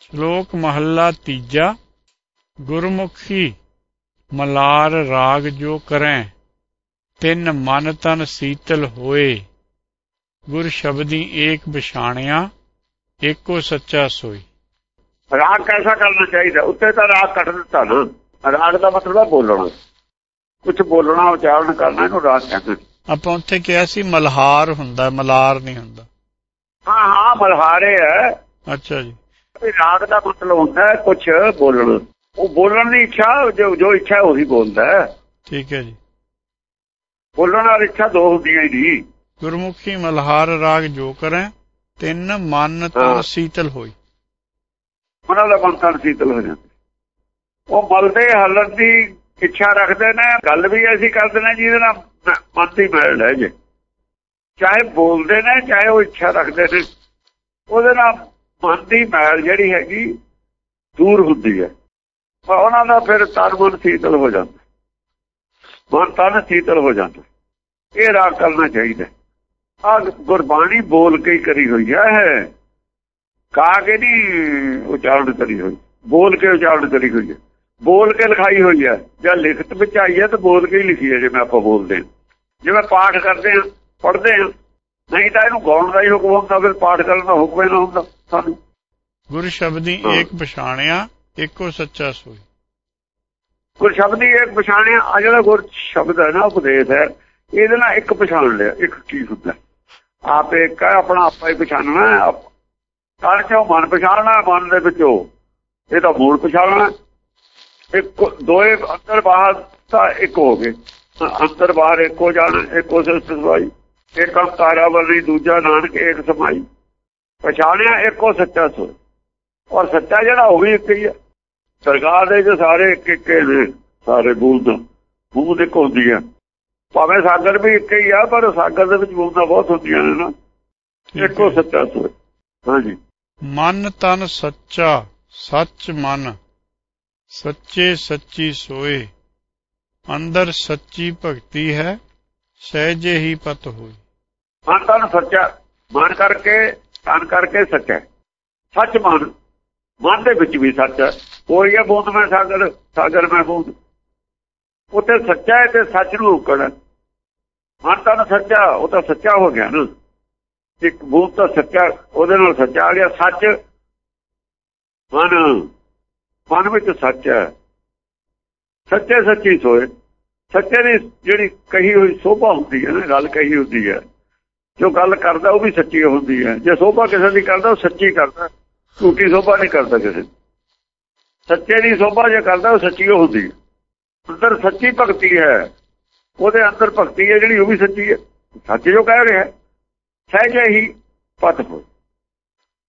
ਸ਼ਲੋਕ ਮਹੱਲਾ ਤੀਜਾ ਗੁਰਮੁਖੀ ਮਲਾਰ ਰਾਗ ਜੋ ਕਰੈ ਤਿੰਨ ਮਨ ਤਨ ਸੀਤਲ ਹੋਏ। ਗੁਰ ਸ਼ਬਦੀ ਏਕ ਬਿਛਾਣਿਆ ਏਕੋ ਸੱਚਾ ਸੋਈ। ਰਾਗ ਕੈਸਾ ਕਰਨਾ ਚਾਹੀਦਾ? ਉੱਤੇ ਤਾਂ ਰਾਗ ਕੱਟ ਦਿੱਤਾ ਨਾ। ਰਾਗ ਦਾ ਮਤਲਬ ਹੈ ਬੋਲਣਾ। ਕੁਝ ਬੋਲਣਾ ਉਚਾਰਨ ਕਰਨਾ ਇਹਨੂੰ ਰਾਗ ਕਹਿੰਦੇ। ਆਪਾਂ ਉੱਥੇ ਕਿਹਾ ਸੀ ਮਲਹਾਰ ਹੁੰਦਾ ਮਲਾਰ ਨਹੀਂ ਹੁੰਦਾ। ਹਾਂ ਹਾਂ ਮਲਹਾਰੇ ਹੈ। ਅੱਛਾ ਜੀ। ਰਾਗ ਦਾ ਮਤਲਬ ਹੁੰਦਾ ਕੁਝ ਬੋਲਣਾ ਉਹ ਬੋਲਣ ਦੀ ਇੱਛਾ ਜੋ ਜੋ ਇੱਛਾ ਉਹੀ ਬੋਲਦਾ ਠੀਕ ਹੈ ਜੀ। ਬੋਲਣ ਵਾਲੀ ਇੱਛਾ ਦੋ ਹੁੰਦੀਆਂ ਹੀ ਨਹੀਂ। ਗੁਰਮੁਖੀ ਮਲਹਾਰ ਰਾਗ ਜੋ ਕਰੈ ਤਿੰਨ ਮਨ ਤਨ। ਸੀਤਲ ਹੋਈ। ਉਹਨਾਂ ਦਾ ਮਨ ਤਨ ਸੀਤਲ ਹੋ ਜਾਂਦਾ। ਉਹ ਮਲਦੇ ਹਲਣ ਦੀ ਇੱਛਾ ਰੱਖਦੇ ਨੇ। ਗੱਲ ਵੀ ਐਸੀ ਕਰਦੇ ਨੇ ਜਿਹਦੇ ਨਾਲ ਮ- ਮਨ ਦੀ ਮੈਲ ਹੈ ਜੇ। ਚਾਹੇ ਬੋਲਦੇ ਨੇ ਚਾਹੇ ਉਹ ਇੱਛਾ ਰੱਖਦੇ ਨੇ। ਉਹਦੇ ਨਾਲ ਮਨ ਦੀ ਮੈਲ ਜਿਹੜੀ ਹੈਗੀ ਦੂਰ ਹੁੰਦੀ ਹੈ। ਉਹਨਾਂ ਦਾ ਫਿਰ ਤਨ ਮਨ ਸੀਤਲ ਹੋ ਜਾਂਦਾ। ਮਨ ਤਨ ਸੀਤਲ ਹੋ ਜਾਂਦਾ। ਇਹ ਰਾਗ ਕਰਨਾ ਚਾਹੀਦਾ। ਆ ਗੁਰਬਾਣੀ ਬੋਲ ਕੇ ਹੀ ਕਰੀ ਹੋਈ ਹੈ ਕਾ ਕੇ ਨਹੀਂ ਉਚਾਰਨ ਕਰੀ ਹੋਈ। ਬੋਲ ਕੇ ਉਚਾਰਨ ਕਰੀ ਹੋਈ ਹੈ। ਬੋਲ ਕੇ ਲਿਖਾਈ ਹੋਈ ਹੈ। ਜਾਂ ਲਿਖਤ ਵਿੱਚ ਆਈ ਹੈ ਤਾਂ ਬੋਲ ਕੇ ਹੀ ਲਿਖੀ ਹੈ, ਜਿਵੇਂ ਆਪਾਂ ਬੋਲਦੇ ਹਾਂ। ਜਿਵੇਂ ਪਾਠ ਕਰਦੇ ਹਾਂ, ਪੜ੍ਹਦੇ ਹਾਂ। ਨਹੀਂ ਤਾਂ ਇਹਨੂੰ ਗਾਉਣ ਦਾ ਹੀ ਹੁਕਮ ਹੁੰਦਾ, ਫਿਰ ਪਾਠ ਕਰਨ ਦਾ ਹੁਕਮ ਹੀ ਨਾ ਹੁੰਦਾ। ਸਾਨੂੰ। ਗੁਰ ਸ਼ਬਦੀ। ਏਕ ਪਛਾਣਿਆ ਏਕੋ ਸੱਚਾ ਸੋਈ। ਗੁਰ ਸ਼ਬਦ ਇੱਕ ਪਛਾਣਿਆ ਆ ਜਿਹੜਾ ਗੁਰ ਸ਼ਬਦ ਹੈ ਨਾ ਉਪਦੇਸ਼ ਹੈ ਇਹਦੇ ਨਾਲ ਇੱਕ ਪਛਾਣ ਲਿਆ ਇੱਕ ਕੀ ਹੁੰਦਾ। ਆਪ ਇੱਕ ਆਪਣਾ ਆਪਾ ਹੀ ਪਛਾਣਨਾ ਤਨ ਚੋਂ? ਮਨ ਪਛਾਣਨਾ ਹੈ, ਮਨ ਦੇ ਵਿੱਚੋਂ। ਇਹ ਤਾਂ ਮੂਲ ਪਛਾਣਨਾ। ਇੱਕ ਦੋਏ ਅੰਦਰ ਬਾਹਰ ਤਾਂ ਇੱਕ ਹੋ ਗਏ। ਅੰਦਰ ਬਾਹਰ ਇੱਕ ਹੋ ਜਾਣ ਇੱਕੋ ਸਿਰ ਸਮਾਈ ਇੱਕ ਅੰਕਾਰਾ ਵਾਲੀ ਦੂਜਾ ਨਾਨਕ ਇੱਕ ਸਮਾਈ। ਪਛਾਣਿਆ ਇੱਕੋ ਸੱਚਾ ਸੋ ਔਰ ਸੱਚਾ ਜਿਹੜਾ ਉਹ ਵੀ ਇੱਕ ਹੀ ਹੈ ਸਰਕਾਰ ਦੇ ਜੋ ਸਾਰੇ ਇੱਕ ਇੱਕ ਨੇ ਸਾਰੇ ਬੂੰਦ ਬੂੰਦ ਇੱਕ ਹੁੰਦੀ ਹੈ ਭਾਵੇਂ ਸਾਗਰ ਵੀ ਇੱਕ ਹੀ ਆ ਪਰ ਸਾਗਰ ਦੇ ਵਿੱਚ ਬੂੰਦਾਂ ਬਹੁਤ ਹੁੰਦੀਆਂ ਨੇ ਨਾ। ਇੱਕੋ। ਸੱਚਾ ਸੋਏ ਹਾਂਜੀ। ਮਨ ਤਨ ਸੱਚਾ ਸੱਚ ਮਨ। ਸੱਚੇ ਸੱਚੀ ਸੋਏ। ਅੰਦਰ ਸੱਚੀ ਭਗਤੀ ਹੈ ਸਹਿਜੇ ਹੀ ਪਤ ਹੋਈ ਮਨ ਤਾਂ ਸੱਚਾ। ਮਨ ਕਰਕੇ ਤਨ ਕਰਕੇ ਸੱਚਾ ਹੈ। ਸੱਚ ਮਨ ਮਨ ਦੇ ਵਿੱਚ ਵੀ ਸੱਚ ਹੈ। ਕੋਈ ਹੈ ਬੂੰਦ ਮੈਂ ਸਾਗਰ ਸਾਗਰ ਮੈਂ ਬੂੰਦ। ਉੱਥੇ ਸੱਚਾ ਹੈ ਤੇ ਸੱਚ ਨੂੰ ਉਕੜ ਮਨ ਤਾਂ ਸੱਚਾ, ਉਹ ਤਾਂ ਸੱਚਾ ਹੋ ਗਿਆ ਨਾ। ਇੱਕ ਬੂੰਦ ਤਾਂ ਸੱਚਾ, ਉਹਦੇ ਨਾਲ ਸੱਚਾ ਆ ਗਿਆ ਸੱਚ। ਮਨ ਮਨ ਵਿੱਚ ਸੱਚ ਹੈ। ਸੱਚੇ ਸੱਚੀ ਸੋਏ। ਸੱਚੇ ਦੀ ਜਿਹੜੀ ਕਹੀ ਹੋਈ ਸੋਭਾ ਹੁੰਦੀ ਹੈ ਨਾ, ਗੱਲ ਕਹੀ ਹੁੰਦੀ ਹੈ। ਜੋ ਗੱਲ ਕਰਦਾ ਉਹ ਵੀ ਸੱਚੀ ਹੁੰਦੀ ਹੈ। ਜੇ ਸੋਭਾ ਕਿਸੇ ਦੀ ਕਰਦਾ, ਉਹ ਸੱਚੀ ਕਰਦਾ। ਝੂਠੀ ਸੋਭਾ ਨਹੀਂ ਕਰਦਾ ਕਿਸੇ ਦੀ। ਸੱਚੇ ਦੀ ਸੋਭਾ ਜੇ ਕਰਦਾ, ਉਹ ਸੱਚੀ ਓ ਹੁੰਦੀ ਹੈ। ਅੰਦਰ ਸੱਚੀ ਭਗਤੀ ਹੈ। ਉਹਦੇ ਅੰਦਰ ਭਗਤੀ ਹੈ ਜਿਹੜੀ, ਉਹ ਵੀ ਸੱਚੀ ਹੈ। ਸੱਚ ਜੋ ਕਹਿ ਰਿਹਾ ਹੈ, ਸਹਿਜੇ ਹੀ ਪਤ ਹੋ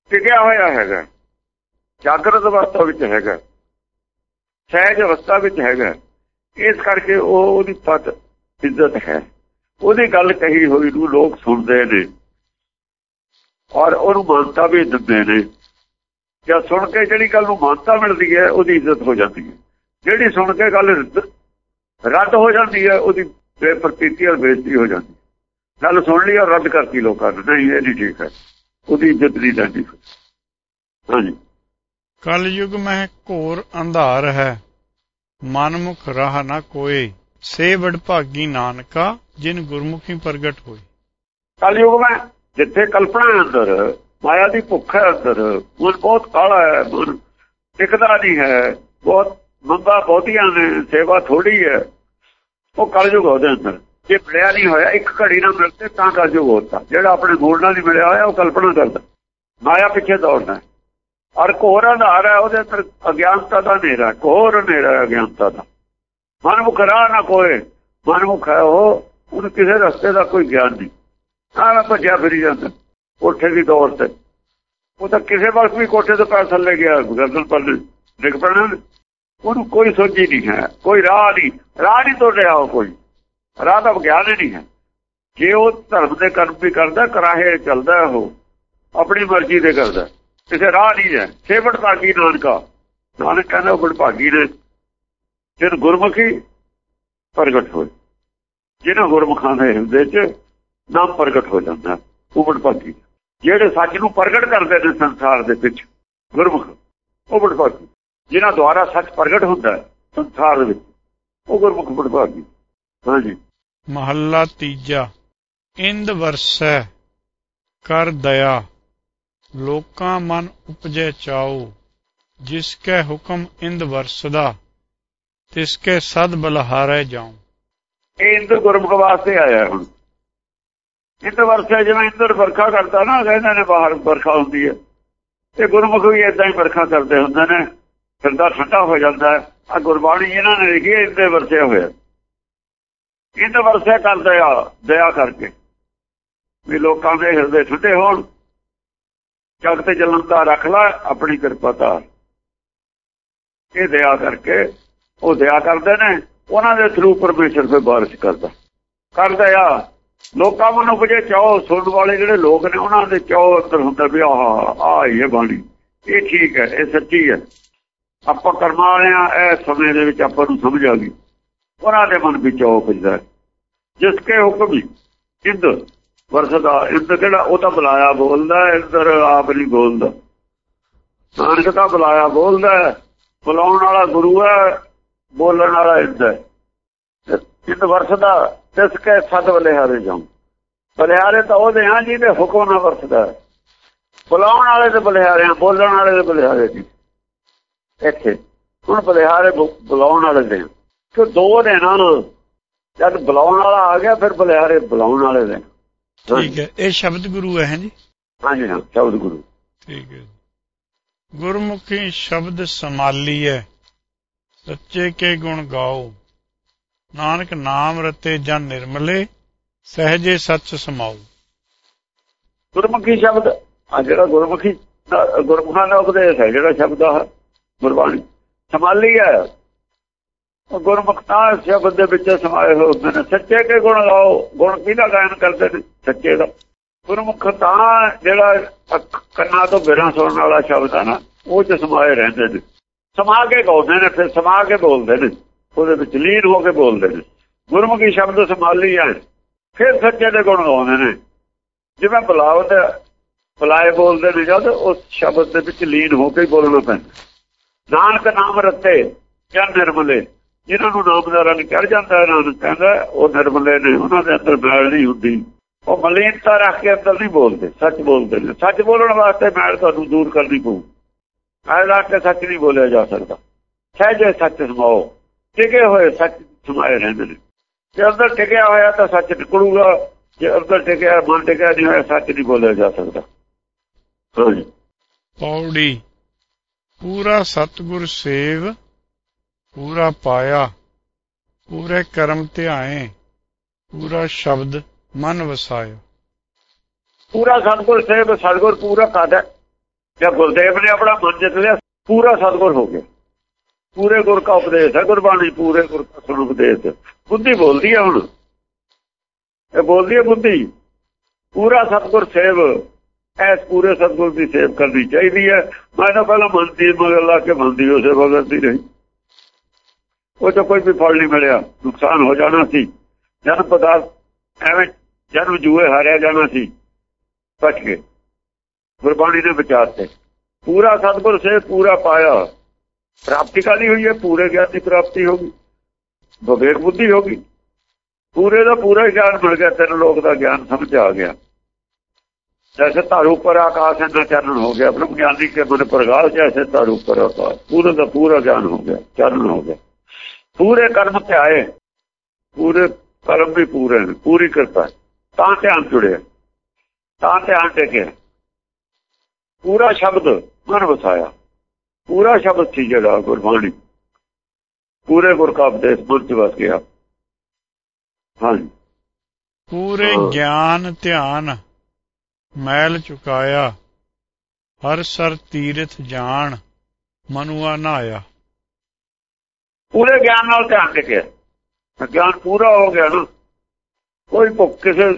ਟਿਕਿਆ ਹੋਇਆ ਹੈਗਾ। ਜਾਗਰਤ ਅਵਸਥਾ ਵਿੱਚ ਹੈਗਾ। ਸਹਿਜ ਅਵਸਥਾ ਵਿੱਚ ਹੈਗਾ। ਇਸ ਕਰਕੇ ਉਹ ਉਹਦੀ ਪਤ ਇੱਜ਼ਤ ਹੈ। ਉਹਦੀ ਗੱਲ ਕਹੀ ਹੋਈ ਨੂੰ ਲੋਕ ਸੁਣਦੇ ਨੇ। ਔਰ ਉਹਨੂੰ ਮਾਨਤਾ ਵੀ ਦਿੰਦੇ ਨੇ। ਜਾਂ ਸੁਣ ਕੇ ਜਿਹੜੀ ਗੱਲ ਨੂੰ ਮਾਨਤਾ ਮਿਲਦੀ ਹੈ, ਉਹਦੀ ਇੱਜ਼ਤ ਹੋ ਜਾਂਦੀ ਹੈ। ਜਿਹੜੀ ਸੁਣ ਕੇ ਗੱਲ ਰੱਦ- ਹੋ ਜਾਂਦੀ ਹੈ, ਉਹਦੀ ਬੇਪਰਤੀਤੀ ਔਰ ਬੇਇੱਜ਼ਤੀ ਹੋ ਜਾਂਦੀ ਗੱਲ ਸੁਣ ਲਈ ਔਰ ਰੱਦ ਕਰਤੀ ਲੋਕਾਂ ਨੇ। ਨਹੀਂ, ਇਹ ਨਹੀਂ ਠੀਕ ਹੈ। ਉਹਦੀ ਇੱਜ਼ਤ ਨਹੀਂ ਜਾਂਦੀ ਹਾਂਜੀ। ਕਲ ਯੁਗ ਮਹਿ ਘੋਰ ਅੰਧਾਰ ਹੈ। ਮਨਮੁਖ ਰਾਹ ਨਾ ਕੋਈ ਸੇ ਵਡ ਭਾਗੀ ਨਾਨਕਾ, ਜਿਨ ਗੁਰਮੁਖੀ ਪ੍ਰਗਟ ਹੋਈ। ਕਲਯੁਗ ਮੈਂ ਜਿੱਥੇ ਕਲਪਨਾ ਹੈ ਅੰਦਰ, ਮਾਇਆ ਦੀ ਭੁੱਖ ਹੈ ਅੰਦਰ ਮਨ ਬਹੁਤ ਕਾਲਾ ਹੈ ਮਨ ਟਿਕਦਾ ਨਹੀਂ ਹੈ, ਬਹੁਤ ਮੰਗਾ ਬਹੁਤੀਆਂ ਨੇ, ਸੇਵਾ ਥੋੜੀ ਹੈ। ਉਹ ਕਲਯੁਗ ਉਹਦੇ ਅੰਦਰ, ਜੇ ਮਿਲਿਆ ਨਹੀਂ ਹੋਇਆ, ਇੱਕ ਘੜੀ ਨਾਲ ਮਿਲਦੇ ਤਾਂ ਕਲਯੁਗ ਹੁੰਦਾ। ਜਿਹੜਾ ਆਪਣੇ ਮੂਲ ਨਾਲ ਹੀ ਮਿਲਿਆ ਹੋਇਆ, ਉਹ ਕਲਪਨਾ ਕਰਦਾ। ਮਾਇਆ ਪਿੱਛੇ ਦੌੜਦਾ ਔਰ ਘੋਰ ਅੰਧਾਰ ਹੈ, ਉਹਦੇ ਅੰਦਰ ਅਗਿਆਨਤਾ ਦਾ ਹਨੇਰਾ ਘੋਰ ਹਨੇਰਾ ਅਗਿਆਨਤਾ ਦਾ। ਮਨਮੁਖ ਰਾਹ ਨਾ ਕੋਏ ਮਨਮੁਖ ਹੈ ਉਹ, ਉਹਨੂੰ ਕਿਸੇ ਰਸਤੇ ਦਾ ਕੋਈ ਗਿਆਨ ਨਹੀਂ। ਆਹ ਭੱਜਿਆ ਫਿਰੀ ਜਾਂਦਾ, ਕੋਠੇ ਦੀ ਦੌੜ ਤੇ। ਉਹ ਤਾਂ ਕਿਸੇ ਵਕਤ ਵੀ ਕੋਠੇ ਤੋਂ ਪੈਰ ਥੱਲੇ ਗਿਆ, ਗਰਦਨ ਪਰ ਡਿੱਗ ਪੈਣਾ। ਉਹਨੂੰ ਕੋਈ ਸੋਝੀ ਨਹੀਂ ਹੈ, ਕੋਈ ਰਾਹ ਨਹੀਂ। ਰਾਹ ਨਹੀਂ ਤੁਰ ਰਿਹਾ ਕੋਈ। ਰਾਹ ਦਾ ਗਿਆਨ ਹੀ ਨਹੀਂ ਹੈ। ਜੇ ਉਹ ਧਰਮ ਦੇ ਕਰਮ ਵੀ ਕਰਦਾ, ਕਰਾਹੇ ਚੱਲਦਾ ਉਹ। ਆਪਣੀ ਮਰਜ਼ੀ ਦੇ ਕਰਦਾ। ਕਿਸੇ ਰਾਹ ਨਹੀਂ ਹੈ। ਸੇਵਟ ਭਾਗੀ ਨਾਨਕਾ। ਨਾਨਕ ਕਹਿੰਦਾ, ਉਹ ਬੜਭਾਗੀ ਨੇ। ਜਿਨ ਗੁਰਮੁਖੀ ਪ੍ਰਗਟ ਹੋਏ, ਜਿਹਨਾਂ ਗੁਰਮੁਖਾਂ ਦੇ ਹਿਰਦੇ 'ਚ ਨਾਮ ਪ੍ਰਗਟ ਹੋ ਜਾਂਦਾ ਉਮੜ ਭਾਗੀ ਜਿਹੜੇ ਸੱਚ ਨੂੰ ਪ੍ਰਗਟ ਕਰਦੇ ਨੇ ਸੰਸਾਰ ਦੇ ਵਿੱਚ, ਗੁਰਮੁਖ ਉਹ ਬੜਭਾਗੀ ਜਿਨ੍ਹਾਂ ਦੁਆਰਾ ਸੱਚ ਪ੍ਰਗਟ ਹੁੰਦਾ ਹੈ, ਸੰਸਾਰ ਦੇ ਵਿੱਚ, ਉਹ ਗੁਰਮੁਖ ਬੜਭਾਗੀ ਹਾਂਜੀ। ਮਹੱਲਾ ਤੀਜਾ, ਇੰਦ ਵਰਸੈ ਕਰ ਦਇਆ। ਲੋਕਾਂ ਮਨ ਉਪਜੈ ਚਾਉ, ਜਿਸ ਕੈ ਹੁਕਮ ਇੰਦ ਵਰਸਦਾ। ਤਿਸ ਕੈ ਸਦ ਬਲਹਾਰੈ ਜਾਉ। ਇਹ ਇੰਦਰ ਗੁਰਮੁਖ ਵਾਸਤੇ ਆਇਆ ਹੁਣ। ਇੰਦਰ ਵਰਸੇ ਜਿਵੇਂ ਇੰਦਰ ਵਰਖਾ ਕਰਦਾ ਨਾ, ਕਹਿੰਦੇ ਨੇ ਬਾਹਰ ਵਰਖਾ ਹੁੰਦੀ ਹੈ। ਤੇ ਗੁਰਮੁਖ ਵੀ ਇਦਾਂ ਹੀ ਵਰਖਾ ਕਰਦੇ ਹੁੰਦੇ ਨੇ। ਫਿਰਦਾ ਠੰਡਾ ਹੋ ਜਾਂਦਾ ਆ ਗੁਰਬਾਣੀ ਇਹਨਾਂ ਨੇ ਲਿਖੀ ਹੈ, ਇੰਦਰ ਵਰਸੇ ਹੋਇਆ। ਇੰਦਰ ਵਰਸੇ ਕਰ ਦਇਆ ਦਇਆ ਕਰਕੇ। ਵੀ ਲੋਕਾਂ ਦੇ ਹਿਰਦੇ ਠੰਡੇ ਹੋਣ। ਜਗ ਤੇ ਜਲੰਦਾ ਰੱਖ ਲੈ, ਆਪਣੀ ਕਿਰਪਾ ਦਾ ਇਹ ਦਇਆ ਕਰਕੇ ਉਹ ਦਇਆ ਕਰਦੇ ਨੇ, ਉਹਨਾਂ ਦੇ ਥਰੂ ਪਰਮੇਸ਼ਰ ਫੇ ਬਾਰਿਸ਼ ਕਰਦਾ। ਕਰਦਾ ਆ। ਲੋਕਾਂ ਨੂੰ ਬਜੇ ਚਾਹ ਸੁਣਨ ਵਾਲੇ ਜਿਹੜੇ ਲੋਕ ਨੇ, ਉਹਨਾਂ ਦੇ ਚਾਹ ਅੰਦਰ ਹੁੰਦਾ ਵੀ ਆਹ ਆ ਇਹ ਬਾਣੀ। ਇਹ ਠੀਕ ਹੈ, ਇਹ ਸੱਚੀ ਹੈ। ਆਪਾਂ ਕਰਮਾਂ ਵਾਲਿਆਂ ਇਹ ਸਮੇਂ ਦੇ ਵਿੱਚ ਆਪਾਂ ਨੂੰ ਸਮਝ ਆ ਗਈ। ਉਹਨਾਂ ਦੇ ਮਨ ਵਿੱਚ ਚਾਹ ਪੁੱਜਦਾ ਜਿਸ ਕੇ ਹੁਕਮ ਇੰਦ ਵਰਸਦਾ। ਇੰਦ ਕਿਹੜਾ? ਉਹ ਤਾਂ ਬੁਲਾਇਆ ਬੋਲਦਾ ਇੰਦਰ ਆਪ ਨਹੀਂ ਬੋਲਦਾ। ਨਾਨਕ ਤਾਂ ਬੁਲਾਇਆ ਬੋਲਦਾ। ਬੁਲਾਉਣ ਵਾਲਾ ਗੁਰੂ ਹੈ। ਬੋਲਣ ਵਾਲਾ ਇੰਦ ਹੈ। ਇੰਦ ਵਰਸਦਾ ਤਿਸ ਕੇ ਸਦ ਬਲਿਹਾਰੇ ਜਾਉ। ਬਲਿਹਾਰੇ ਤਾਂ ਉਹਦੇ ਹਾਂ ਜੀ ਦੇ ਹੁਕਮ ਨਾਲ ਵਰਸਦਾ ਬੁਲਾਉਣ ਵਾਲੇ ਤੇ ਬਲਿਹਾਰੇ ਬੋਲਣ ਵਾਲੇ ਤੇ ਬਲਿਹਾਰੇ ਜੀ ਇੱਥੇ ਹੁਣ ਬਲਿਹਾਰੇ ਬੁਲਾਉਣ ਵਾਲੇ ਦੇ ਕਿ ਦੋ ਨੇ ਨਾ। ਜਦ ਬੁਲਾਉਣ ਵਾਲਾ ਆ ਗਿਆ ਫਿਰ ਬਲਿਹਾਰੇ ਬੁਲਾਉਣ ਵਾਲੇ ਦੇ ਠੀਕ ਹੈ। ਇਹ ਸ਼ਬਦ ਗੁਰੂ ਹੈ ਜੀ? ਹਾਂਜੀ ਹਾਂ ਸ਼ਬਦ ਗੁਰੂ। ਠੀਕ ਹੈ ਗੁਰਮੁਖੀ ਸ਼ਬਦ ਸਮਾਲੀ ਹੈ। ਸੱਚੇ ਕੇ ਗੁਣ ਗਾਓ। ਨਾਨਕ ਨਾਮ ਰਤੇ ਜਨ ਨਿਰਮਲੇ, ਸਹਜੇ ਸੱਚ ਸਮਾਉ ਗੁਰਮੁਖੀ ਸ਼ਬਦ, ਆ ਜਿਹੜਾ ਗੁਰਮੁਖੀ ਗੁਰਮੁਖਾਂ ਦਾ ਉਪਦੇਸ਼ ਹੈ, ਜਿਹੜਾ ਸ਼ਬਦ ਆ, ਗੁਰਬਾਣੀ। ਸਮਾਲੀ ਹੈ ਉਹ ਗੁਰਮੁਖਤਾ ਸ਼ਬਦ ਦੇ ਵਿੱਚ ਸਮਾਏ ਹੋਏ ਹੁੰਦੇ ਨੇ। ਸੱਚੇ ਕੇ ਗੁਣ ਗਾਓ। ਗੁਣ ਕਿਹਦਾ ਗਾਇਨ ਕਰਦੇ ਨੇ? ਸੱਚੇ ਦਾ। ਗੁਰਮੁਖ ਤਾਂ ਜਿਹੜਾ ਕੰਨਾਂ ਤੋਂ ਬਿਨਾਂ ਸੁਣਨ ਵਾਲਾ ਸ਼ਬਦ ਆ ਨਾ, ਉਹ ਚ ਸਮਾਏ ਰਹਿੰਦੇ ਨੇ। ਸਮਾ ਕੇ ਗਾਉਂਦੇ ਨੇ, ਫਿਰ ਸਮਾ ਕੇ ਬੋਲਦੇ ਨੇ। ਉਹਦੇ ਵਿੱਚ ਲੀਨ ਹੋ ਕੇ ਬੋਲਦੇ ਨੇ। ਗੁਰਮੁਖੀ ਸ਼ਬਦ ਸੰਭਾਲੀ ਆ ਫਿਰ ਸੱਚੇ ਦੇ ਗੁਣ ਗਾਉਂਦੇ ਨੇ। ਜਿਵੇਂ ਬੁਲਾਵਤ ਬੁਲਾਏ ਬੋਲਦੇ ਨੇ ਜਦ, ਉਸ ਸ਼ਬਦ ਦੇ ਵਿੱਚ ਲੀਨ ਹੋ ਕੇ ਬੋਲਣਾ ਪੈਂਦਾ। ਨਾਨਕ ਨਾਮ ਰਤੇ ਜਾਂ ਨਿਰਮਲੇ, ਜਿਨ੍ਹਾਂ ਨੂੰ ਨਾਮ ਦਾ ਰੰਗ ਚੜ ਜਾਂਦਾ ਹੈ, ਨਾਨਕ ਕਹਿੰਦਾ ਉਹ ਨਿਰਮਲੇ ਨੇ, ਉਹਨਾਂ ਦੇ ਅੰਦਰ ਮੈਲ ਨਹੀਂ ਹੁੰਦੀ। ਉਹ ਮਲੀਨਤਾ ਰੱਖ ਕੇ ਅੰਦਰ ਨਹੀਂ ਬੋਲਦੇ, ਸੱਚ ਬੋਲਦੇ ਨੇ। ਸੱਚ ਬੋਲਣ ਵਾਸਤੇ ਮੈਲ ਤੁਹਾਨੂੰ ਦੂਰ ਕਰਨੀ ਪਊ। ਐਲਾ ਕੇ ਸੱਚ ਨਹੀਂ ਬੋਲਿਆ ਜਾ ਸਕਦਾ। ਸਹਿਜੇ ਸੱਚ ਸਮਾਓ ਟਿਕੇ ਹੋਏ ਸੱਚ ਸਮਾਏ ਰਹਿੰਦੇ ਨੇ। ਜੇ ਅੰਦਰ ਟਿਕਿਆ ਹੋਇਆ ਤਾਂ ਸੱਚ ਨਿਕਲੂਗਾ। ਜੇ ਅੰਦਰ ਟਿਕਿਆ ਮਨ ਟਿਕਿਆ ਨਹੀਂ ਹੋਇਆ ਸੱਚ ਨਹੀਂ ਬੋਲਿਆ ਜਾ ਸਕਦਾ। ਹਾਂਜੀ ਪੌੜੀ। ਪੂਰਾ ਸਤਗੁਰ ਸੇਵ ਪੂਰਾ ਪਾਇਆ ਪੂਰੇ ਕਰਮ ਧਿਆਏ ਪੂਰਾ ਸ਼ਬਦ ਮਨ ਵਸਾਇਓ। ਪੂਰਾ ਸਤਗੁਰ ਸੇਵ ਸਤਗੁਰ ਪੂਰਾ ਕਾਦਾ ਜਦ ਗੁਰਦੇਵ ਨੇ ਆਪਣਾ ਮਨ ਜਿੱਤ ਲਿਆ, ਪੂਰਾ ਸਤਗੁਰ ਹੋ ਗਿਆ। ਪੂਰੇ ਗੁਰ ਕਾ ਉਪਦੇਸ਼ ਹੈ ਗੁਰਬਾਣੀ, ਪੂਰੇ ਗੁਰ ਕਾ ਸੁਣ ਉਪਦੇਸ਼ ਬੁੱਧੀ ਬੋਲਦੀ ਹੈ ਹੁਣ। ਇਹ ਬੋਲਦੀ ਹੈ ਬੁੱਧੀ। ਪੂਰਾ ਸਤਗੁਰ ਸੇਵ, ਐਸ ਪੂਰੇ ਸਤਗੁਰ ਦੀ ਸੇਵ ਕਰਨੀ ਚਾਹੀਦੀ ਹੈ। ਮੈਂ ਤਾਂ ਪਹਿਲਾਂ ਮੰਨਦੀ, ਮਗਰ ਲਾ ਕੇ ਮੰਨਦੀ, ਉਸੇ ਸੇਵਾ ਕਰਦੀ ਰਹੀ ਉਹ ਤਾਂ ਕੋਈ ਵੀ ਫਲ ਨਹੀਂ ਮਿਲਿਆ, ਨੁਕਸਾਨ ਹੋ ਜਾਣਾ ਸੀ। ਜਨਮ ਪਦਾਰਥ ਐਵੇਂ ਜਨਮ ਜੂਏ ਹਾਰਿਆ ਜਾਣਾ ਸੀ। ਬਚ ਗਏ। ਗੁਰਬਾਣੀ ਦੇ ਵਿਚਾਰ ਤੇ। ਪੂਰਾ ਸਤਗੁਰ ਸੇ ਪੂਰਾ ਪਾਇਆ। ਪ੍ਰਾਪਤੀ ਕਾਲੀ ਹੋਈ ਹੈ? ਪੂਰੇ ਗਿਆਨ ਦੀ ਪ੍ਰਾਪਤੀ ਹੋ ਗਈ। ਵਿਵੇਕ ਬੁੱਧੀ ਹੋ ਗਈ। ਪੂਰੇ ਦਾ ਪੂਰਾ ਗਿਆਨ ਮਿਲ ਗਿਆ, ਤੈਨੂੰ ਲੋਕ ਦਾ ਗਿਆਨ ਸਮਝ ਆ ਗਿਆ। ਜੈਸੇ ਧਾਰੂ ਪਰ ਆਕਾਸ਼ ਦਾ ਚਰਨ ਹੋ ਗਿਆ। ਬ੍ਰਹਮ ਗਿਆਨੀ ਕੇ ਮਨ ਪ੍ਰਗਾਸ ਜੈਸੇ ਧਾਰੂ ਪਰ ਆਕਾਸ਼। ਪੂਰੇ ਦਾ ਪੂਰਾ ਗਿਆਨ ਹੋ ਗਿਆ, ਚਰਨ ਹੋ ਗਿਆ। ਪੂਰੇ ਕਰਮ ਤੇ ਆਏ। ਪੂਰੇ ਕਰਮ ਵੀ ਪੂਰੇ ਪੂਰੀ ਕਿਰਪਾ। ਤਾਂ ਧਿਆਨ ਜੁੜਿਆ। ਤਾਂ ਧਿਆਨ ਟੇਕਿਆ। ਪੂਰਾ ਸ਼ਬਦ ਮਨ ਵਸਾਇਆ। ਪੂਰਾ ਸ਼ਬਦ ਸੀ ਜਿਹੜਾ ਗੁਰਬਾਣੀ। ਪੂਰੇ ਗੁਰ ਕਾ ਉਪਦੇਸ਼ ਮਨ ਚ ਵਸ ਗਿਆ। ਹਾਂਜੀ। ਪੂਰੇ ਗਿਆਨ ਧਿਆਨ ਮੈਲ ਚੁਕਾਇਆ। ਹਰ ਸਰ ਤੀਰਥ ਜਾਣ ਮਨੁਆ ਨਾਇਆ। ਪੂਰੇ ਗਿਆਨ ਨਾਲ ਧਿਆਨ ਟਿਕਿਆ ਗਿਆਨ ਪੂਰਾ ਹੋ ਗਿਆ ਨਾ। ਕੋਈ ਭੁੱਖ ਕਿਸੇ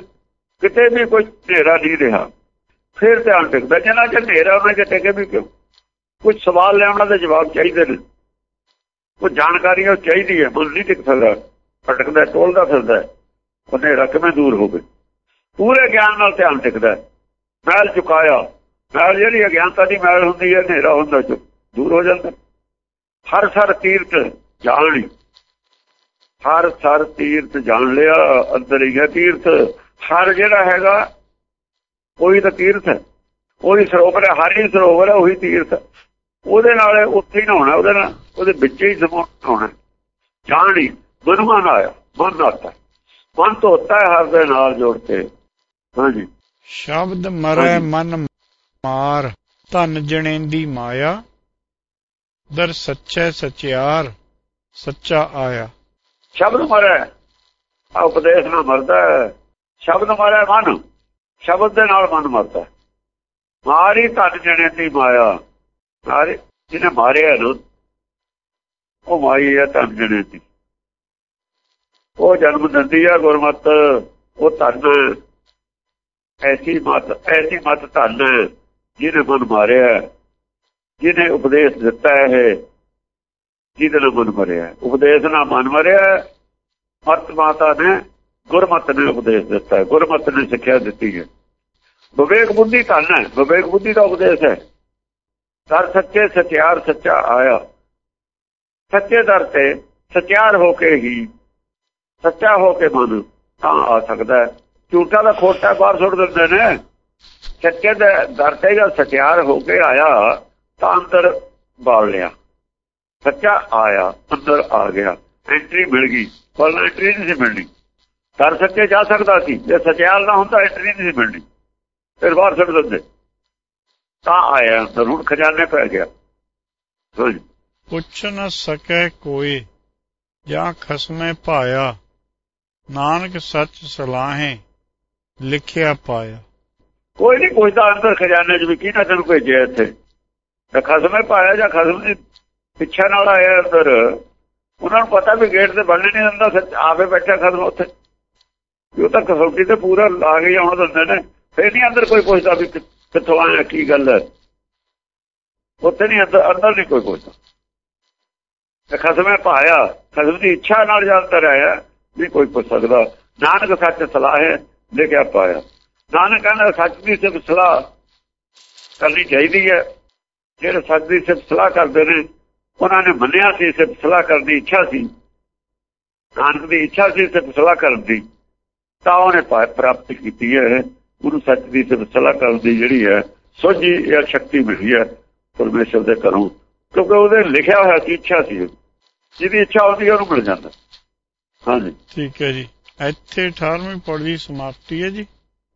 ਕਿਤੇ ਵੀ ਕੋਈ ਹਨੇਰਾ ਨਹੀਂ ਰਿਹਾ। ਫਿਰ ਧਿਆਨ ਟਿਕਦਾ ਜਿੰਨਾ ਚਿਰ ਹਨੇਰਾ ਉਹਨਾਂ ਚ ਟਿਕੇ ਵੀ ਕਿਉਂ? ਕੁਝ ਸਵਾਲ ਲੈਣ ਦੇ ਜਵਾਬ ਚਾਹੀਦੇ ਨੇ। ਕੋਈ ਜਾਣਕਾਰੀ ਉਹ ਚਾਹੀਦੀ ਹੈ ਮਨ ਨਹੀਂ ਟਿਕ ਸਕਦਾ, ਭਟਕਦਾ, ਟੋਲਦਾ ਫਿਰਦਾ ਉਹ ਹਨੇਰਾ ਦੂਰ ਹੋਵੇ ਪੂਰੇ ਗਿਆਨ ਨਾਲ ਧਿਆਨ ਟਿਕਦਾ ਮੈਲ ਚੁਕਾਇਆ। ਮੈਲ ਜਿਹੜੀ ਅਗਿਆਨਤਾ ਦੀ ਮੈਲ ਹੁੰਦੀ ਹੈ, ਹਨੇਰਾ ਹੁੰਦਾ ਚੁ ਦੂਰ ਹੋ ਜਾਂਦਾ। ਹਰ ਸਰ ਤੀਰਥ ਜਾਣੀ ਹਰ ਸਰ ਤੀਰਥ ਜਾਣ ਲਿਆ, ਅੰਦਰ ਹੀ ਹੈ ਤੀਰਥ। ਹਰ ਜਿਹੜਾ ਹੈਗਾ ਉਹੀ ਤਾਂ ਤੀਰਥ ਹੈ। ਉਹੀ ਸਰੋਵਰ ਹੈ ਹਰ ਹੀ ਸਰੋਵਰ ਹੈ ਉਹੀ ਤੀਰਥ ਉਹਦੇ ਨਾਲ ਉੱਥੇ ਹੀ ਨਹਾਉਣਾ ਉਹਦੇ ਨਾਲ ਉਹਦੇ ਵਿੱਚ ਹੀ ਸਮਾਉਣਾ ਜਾਣੀ ਮਨੁਮਾਨ ਆਇਆ ਮਨ ਆਤਾ ਮਨ ਤੋਂ ਹੁੰਦਾ ਹੈ ਹਰ ਦੇ ਨਾਲ ਜੋੜ ਕੇ। ਹਾਂਜੀ। ਸ਼ਬਦ ਮਰੈ ਮਨ ਮਾਰ ਧਨ ਜਣੇਂਦੀ ਮਾਇਆ ਦਰ ਸੱਚੈ ਸਚਿਆਰ ਸੱਚਾ ਆਇਆ। ਸ਼ਬਦ ਮਰੈ ਆ ਉਪਦੇਸ਼ ਨਾਲ ਮਰਦਾ। ਸ਼ਬਦ ਮਰੈ ਮਨ। ਸ਼ਬਦ ਦੇ ਨਾਲ ਮਨ ਮਰਦਾ ਮਾਰੀ ਧਨ ਜਣੇ ਦੀ ਮਾਇਆ। ਮਾਰੇ ਜਿਹਨੇ ਮਾਰਿਆ ਨਾ, ਉਹ ਮਾਈ ਹੈ ਧਨ ਜਣੇ ਦੀ। ਉਹ ਜਨਮ ਦਿੰਦੀ ਹੈ ਗੁਰਮਤ, ਉਹ ਧਨ ਐਸੀ ਮਤ ਐਸੀ ਮਤ ਧਨ ਜਿਹਨੇ ਮਨ ਮਾਰਿਆ ਜਿਹਨੇ ਉਪਦੇਸ਼ ਦਿੱਤਾ ਹੈ ਜਿਹਦੇ ਨਾਲ ਮਨ ਮਰਿਆ ਉਪਦੇਸ਼ ਨਾਲ ਮਨ ਮਰਿਆ ਮਤ ਮਾਤਾ ਨੇ ਗੁਰਮਤ ਨੇ ਉਪਦੇਸ਼ ਦਿੱਤਾ ਹੈ, ਗੁਰਮਤ ਨੇ ਸਿੱਖਿਆ ਦਿੱਤੀ ਹੈ। ਵਿਵੇਕ ਬੁੱਧੀ ਧਨ ਹੈ, ਵਿਵੇਕ ਬੁੱਧੀ ਦਾ ਉਪਦੇਸ਼ ਹੈ। ਸਰ ਸੱਚੇ ਸਚਿਆਰ ਸੱਚਾ ਆਇਆ। ਸੱਚੇ ਦਰ ਤੇ ਸਚਿਆਰ ਹੋ ਕੇ ਹੀ ਸੱਚਾ ਹੋ ਕੇ ਮਨ ਤਾਂ ਆ ਸਕਦਾ ਹੈ। ਝੂਠਾ ਦਾ ਖੋਟਾ ਬਾਹਰ ਸੁੱਟ ਦਿੰਦੇ ਨੇ। ਸੱਚੇ ਦੇ ਦਰ ਤੇ ਜਦ ਸਚਿਆਰ ਹੋ ਕੇ ਆਇਆ, ਤਾਂ ਅੰਦਰ ਬਾਲ ਲਿਆ। ਸੱਚਾ ਆਇਆ, ਅੰਦਰ ਆ ਗਿਆ। ਐਂਟਰੀ ਮਿਲ ਗਈ। ਪਰ ਐਂਟਰੀ ਨਹੀਂ ਸੀ ਮਿਲਣੀ। ਕਰ ਸੱਚੇ ਜਾ ਸਕਦਾ ਸੀ। ਜੇ ਸਚਿਆਲ ਨਾ ਹੁੰਦਾ ਐਂਟਰੀ ਨਹੀਂ ਮਿਲਣੀ। ਫਿਰ ਬਾਹਰ ਛੱਡ ਦਿੰਦੇ। ਤਾਂ ਆਇਆ ਹੁਣ ਖਜ਼ਾਨੇ ਪੈ ਗਿਆ। ਪੁੱਛ ਨ ਸਕੈ ਕੋਈ ਜਾਂ ਖਸਮੇ ਭਾਇਆ। ਨਾਨਕ ਸੱਚ ਸਲਾਹੇ ਲਿਖਿਆ ਪਾਇਆ। ਕੋਈ ਨਹੀਂ ਪੁੱਛਦਾ ਅੰਦਰ ਖਜ਼ਾਨੇ 'ਚ ਵੀ ਕਿਹਨਾਂ ਤੈਨੂੰ ਭੇਜਿਆ ਇੱਥੇ। ਤੇ ਖਸਮੇ ਪਾਇਆ ਜਾਂ ਖਸਮ ਦੀ ਪਿੱਛੇ ਨਾਲ ਆਇਆ ਅੰਦਰ। ਉਹਨਾਂ ਨੂੰ ਪਤਾ ਵੀ ਗੇਟ ਤੇ ਬੰਨ੍ਹ ਨਹੀਂ ਸੱਚ ਆਪੇ ਬੈਠਾ ਖਸਮ ਉੱਥੇ। ਉਹ ਤਾਂ ਕਸੌਟੀ ਤੇ ਪੂਰਾ ਲਾ ਕੇ ਆਉਣ ਦਿੰਦੇ ਨੇ। ਫੇਰ ਨਹੀਂ ਅੰਦਰ ਕੋਈ ਪੁੱਛਦਾ ਵੀ ਕਿੱਥੋਂ ਆਇਆ, ਕੀ ਗੱਲ ਹੈ? ਉੱਥੇ ਨਹੀਂ ਅੰਦਰ ਅੰਦਰ ਨਹੀਂ ਕੋਈ ਪੁੱਛਦਾ। ਤੇ ਖਸਮੇ ਪਾਇਆ ਖਸਮ ਦੀ ਇੱਛਾ ਨਾਲ ਜਦ ਆਇਆ ਨਹੀਂ ਕੋਈ ਪੁੱਛ ਸਕਦਾ। ਨਾਨਕ ਸੱਚ ਸਲਾਹ ਹੈ ਕੇ ਪਾਇਆ। ਨਾਨਕ ਕਹਿੰਦਾ, ਸੱਚ ਦੀ ਸਿਰਫ ਸਲਾਹ ਕਰਨੀ ਚਾਹੀਦੀ ਹੈ। ਜਿਹੜੇ ਸੱਚ ਦੀ ਸਿਰਫ ਸਲਾਹ ਕਰਦੇ ਨੇ, ਉਹਨਾਂ ਨੇ ਮੰਨਿਆ ਸੀ, ਸਿਰਫ ਸਲਾਹ ਕਰਨ ਦੀ ਇੱਛਾ ਸੀ। ਨਾਨਕ ਦੀ ਇੱਛਾ ਸੀ, ਸਿਰਫ ਸਲਾਹ ਕਰਨ ਦੀ। ਤਾਂ ਉਹਨੇ ਪ੍ਰਾਪਤ ਕੀਤੀ ਹੈ। ਗੁਰੂ ਸੱਚ ਦੀ ਸਿਰਫ ਸਲਾਹ ਕਰਨ ਦੀ ਜਿਹੜੀ ਹੈ, ਸੋਝੀ ਜਾਂ ਸ਼ਕਤੀ ਮਿਲੀ ਹੈ ਪਰਮੇਸ਼ਰ ਦੇ ਘਰੋਂ। ਕਿਉਂਕਿ ਉਹਦੇ ਲਿਖਿਆ ਹੋਇਆ ਸੀ, ਇੱਛਾ ਸੀ। ਜਿਹਦੀ ਇੱਛਾ ਹੁੰਦੀ ਹੈ, ਉਹਨੂੰ ਮਿਲ ਜਾਂਦਾ। ਹਾਂਜੀ। ਠੀਕ ਹੈ ਜੀ। ਇੱਥੇ 18ਵੀਂ ਪੌੜੀ ਸਮਾਪਤੀ ਹੈ ਜੀ।